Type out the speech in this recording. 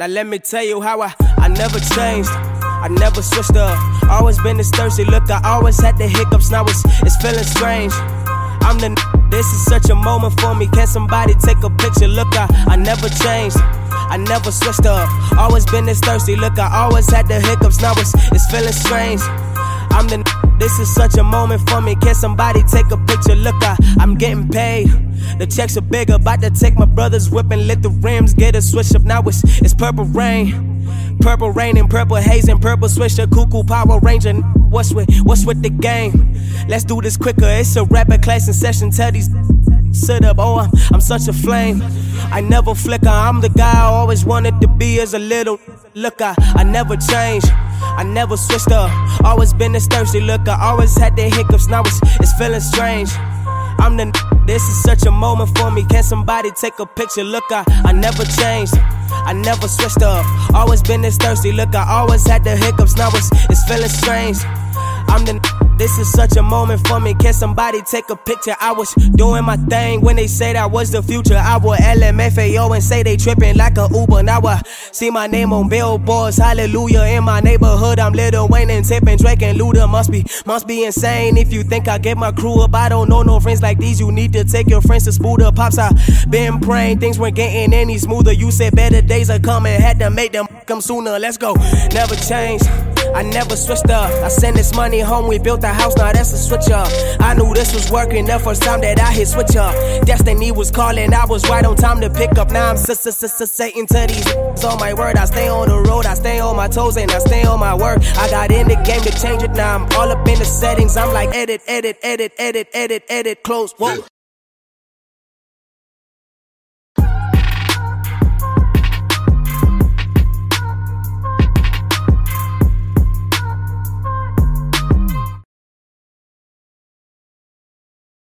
Now let me tell you how I, I never changed. I never switched up. Always been this thirsty look. I always had the hiccups. Now it's, it's feeling strange. I'm the this is such a moment for me. Can somebody take a picture? Look, I, I never changed. I never switched up. Always been this thirsty. Look, I always had the hiccups. Now it's, it's feeling strange. I'm the this is such a moment for me. Can somebody take a picture? Look, I, I'm getting paid. The checks are big, about to take my brother's whip and let the rims get a switch up. Now it's, it's purple rain. Purple rain and purple haze and purple switch the cuckoo power ranger. What's with what's with the game? Let's do this quicker. It's a rapid class session. Tell these sit up. Oh, I'm, I'm such a flame. I never flicker. I'm the guy I always wanted to be as a little. Look, I, never change. I never switched up. Always been this thirsty. Look, I always had the hiccups. Now it's, it's feeling strange. I'm the this is such a moment for me. Can somebody take a picture? Look, I, I never changed. I never switched up. Always been this thirsty. Look, I always had the hiccups. Now it's, it's feeling strange. I'm the this is such a moment for me. Can somebody take a picture? I was doing my thing when they said I was the future. I would LMFAO and say they tripping like a Uber. Now I see my name on billboards. Hallelujah. In my neighborhood, I'm Lil Wayne and tipping Drake and Luda. Must be, must be insane if you think I get my crew up. I don't know no friends like these. You need to take your friends to smoother. Pops, I been praying things weren't getting any smoother. You said better days are coming. Had to make them come sooner. Let's go. Never change. I never switched up. I sent this money home, we built a house, now that's a switch up. I knew this was working the first time that I hit switch up. Destiny was calling, I was right on time to pick up. Now I'm Satan to these on my word. I stay on the road, I stay on my toes, and I stay on my word. I got in the game to change it, now I'm all up in the settings. I'm like, edit, edit, edit, edit, edit, edit, close. Whoa.